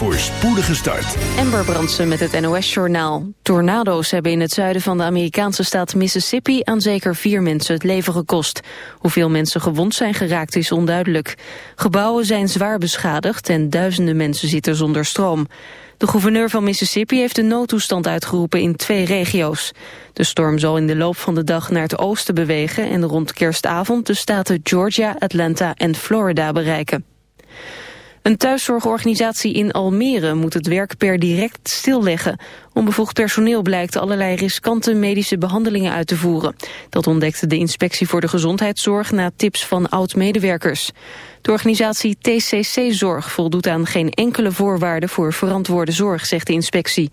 voor spoedige start. Amber Brandsen met het NOS-journaal. Tornado's hebben in het zuiden van de Amerikaanse staat Mississippi... aan zeker vier mensen het leven gekost. Hoeveel mensen gewond zijn geraakt is onduidelijk. Gebouwen zijn zwaar beschadigd en duizenden mensen zitten zonder stroom. De gouverneur van Mississippi heeft een noodtoestand uitgeroepen in twee regio's. De storm zal in de loop van de dag naar het oosten bewegen... en rond kerstavond de staten Georgia, Atlanta en Florida bereiken. Een thuiszorgorganisatie in Almere moet het werk per direct stilleggen. Onbevoegd personeel blijkt allerlei riskante medische behandelingen uit te voeren. Dat ontdekte de Inspectie voor de Gezondheidszorg na tips van oud-medewerkers. De organisatie TCC Zorg voldoet aan geen enkele voorwaarde voor verantwoorde zorg, zegt de inspectie.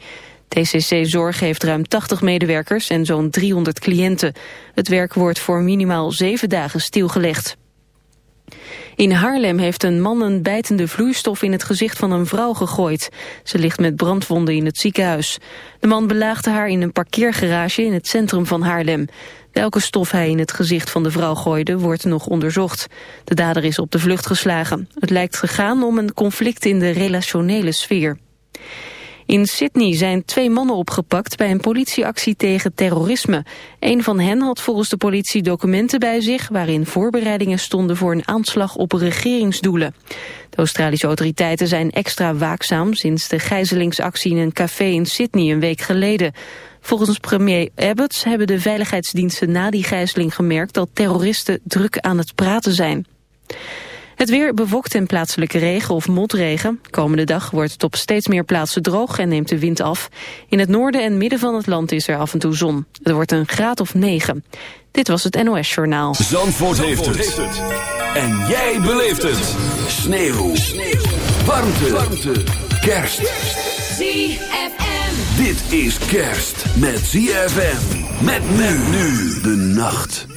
TCC Zorg heeft ruim 80 medewerkers en zo'n 300 cliënten. Het werk wordt voor minimaal zeven dagen stilgelegd. In Haarlem heeft een man een bijtende vloeistof in het gezicht van een vrouw gegooid. Ze ligt met brandwonden in het ziekenhuis. De man belaagde haar in een parkeergarage in het centrum van Haarlem. Welke stof hij in het gezicht van de vrouw gooide wordt nog onderzocht. De dader is op de vlucht geslagen. Het lijkt gegaan om een conflict in de relationele sfeer. In Sydney zijn twee mannen opgepakt bij een politieactie tegen terrorisme. Een van hen had volgens de politie documenten bij zich... waarin voorbereidingen stonden voor een aanslag op regeringsdoelen. De Australische autoriteiten zijn extra waakzaam... sinds de gijzelingsactie in een café in Sydney een week geleden. Volgens premier Abbott hebben de veiligheidsdiensten na die gijzeling gemerkt... dat terroristen druk aan het praten zijn. Het weer bewokt en plaatselijke regen of motregen. Komende dag wordt het op steeds meer plaatsen droog en neemt de wind af. In het noorden en midden van het land is er af en toe zon. Het wordt een graad of 9. Dit was het NOS Journaal. Zandvoort, heeft, het. En jij beleeft het. Sneeuw. Sneeuw. Warmte. Warmte. Kerst. ZFM. Dit is kerst met ZFM. Met men nu de nacht.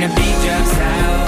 And the beat drops out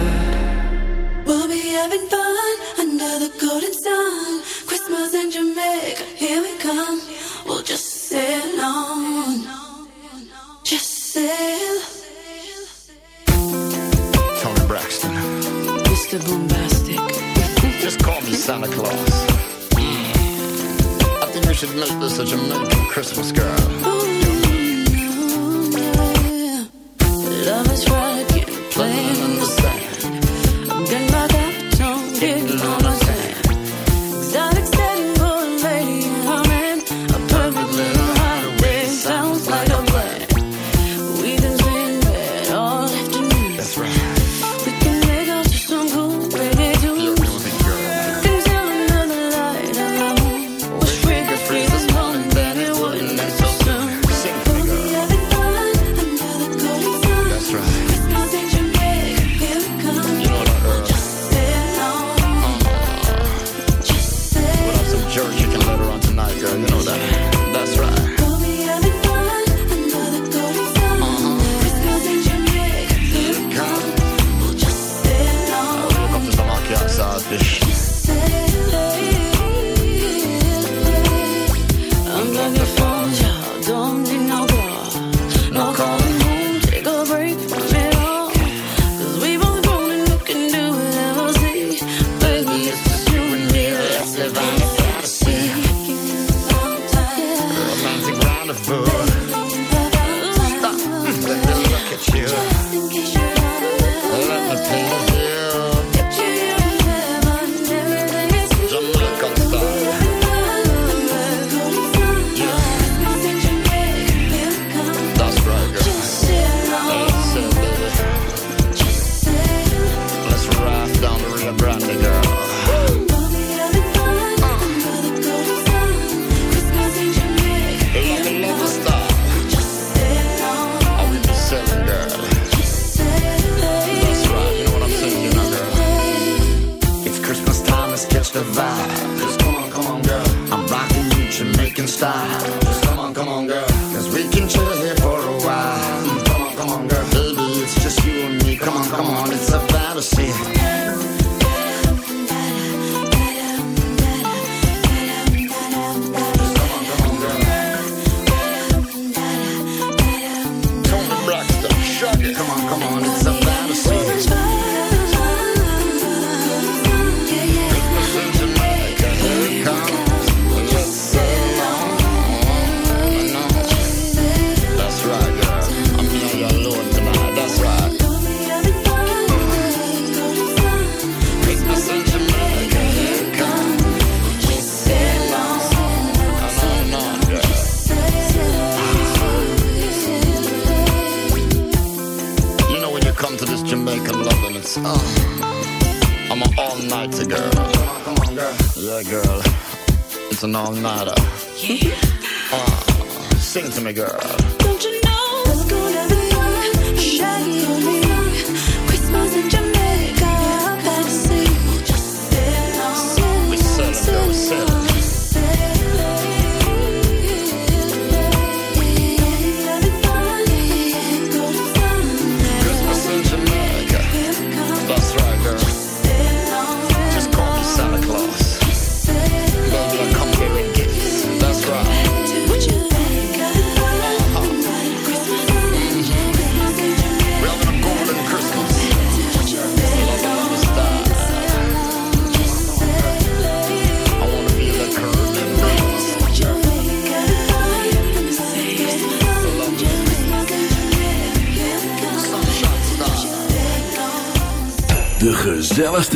make this such a merry Christmas, girl.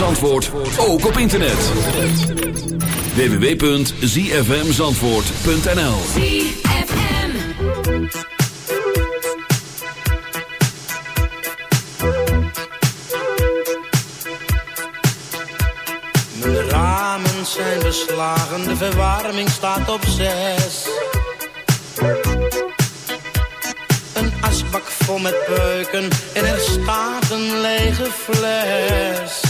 Zandvoort ook op internet. www.zfmzandvoort.nl ZFM. Mijn ramen zijn beslagen, de verwarming staat op zes. Een asbak vol met peuken en er staat een lege fles.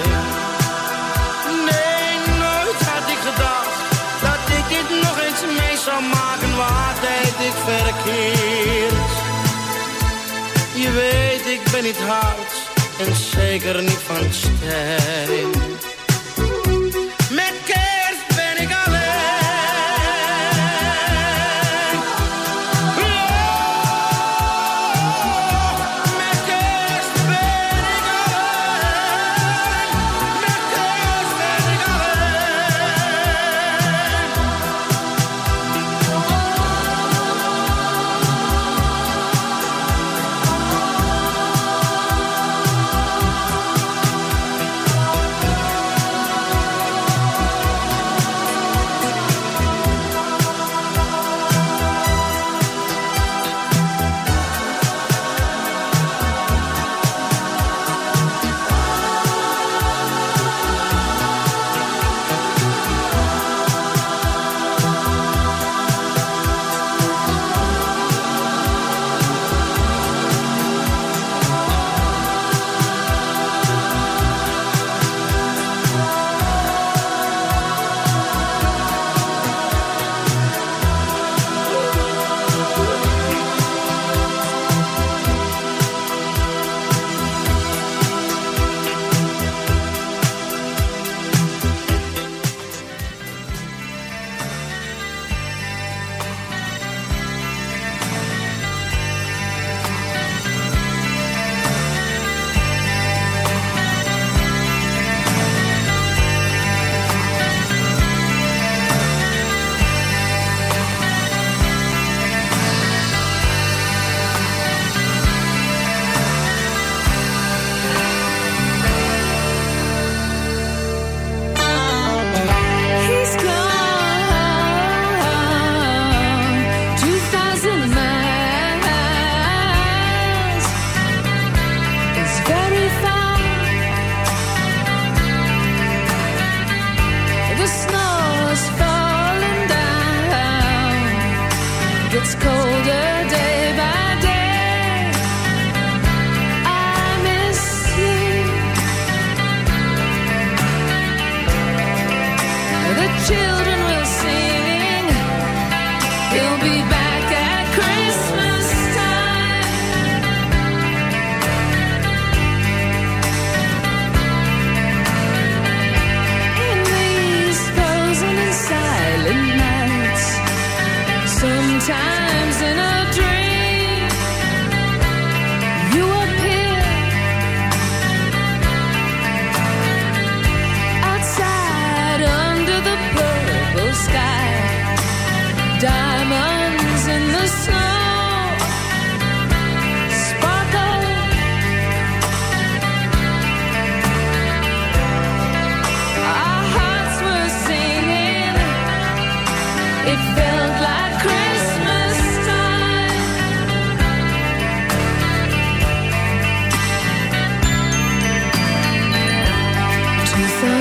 Eens mee zou maken. Wat deed ik verkeerd? Je weet, ik ben niet hard en zeker niet van steen.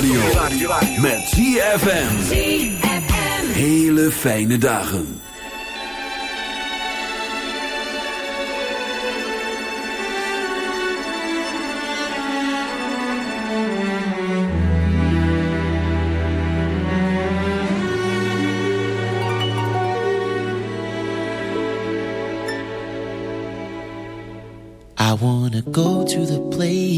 radio. Met ZFM. Hele fijne dagen. I wanna go to the place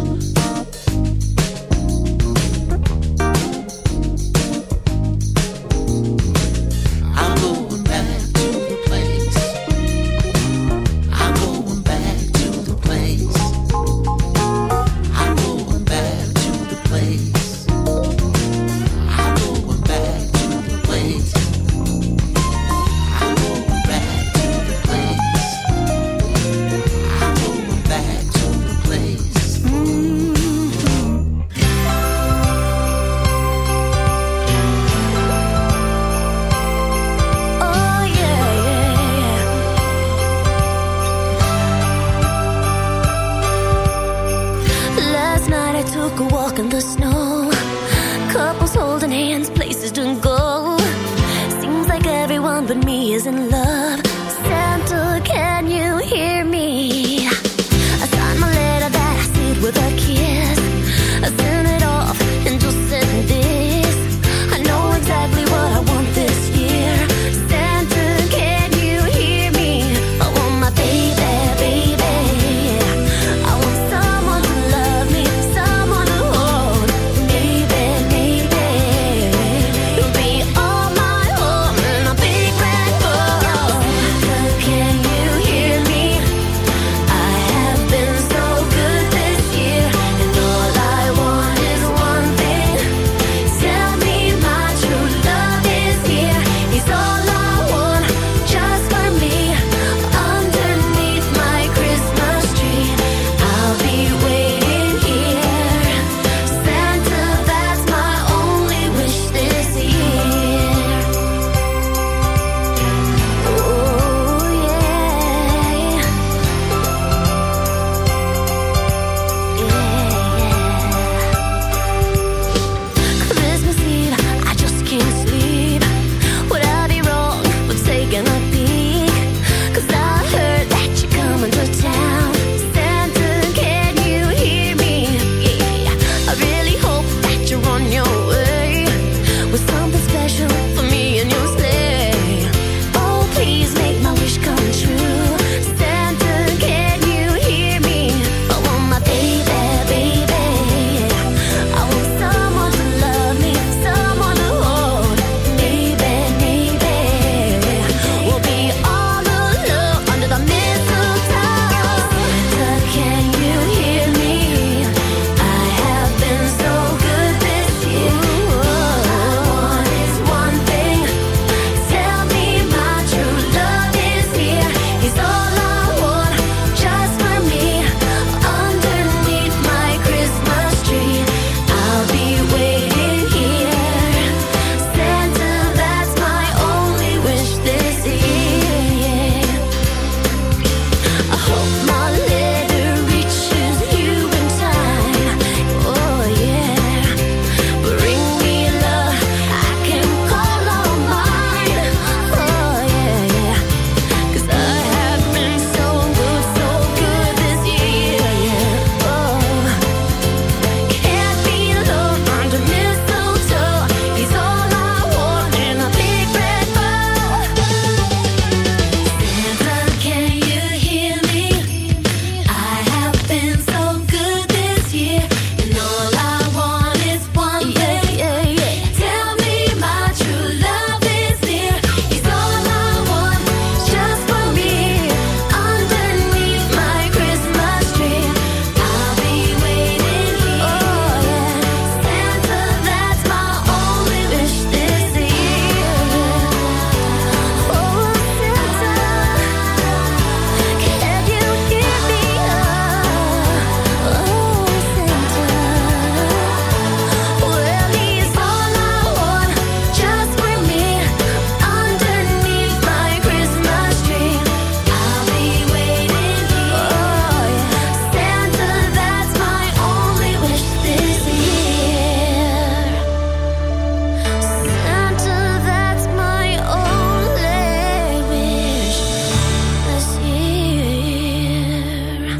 but me is in love.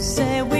say we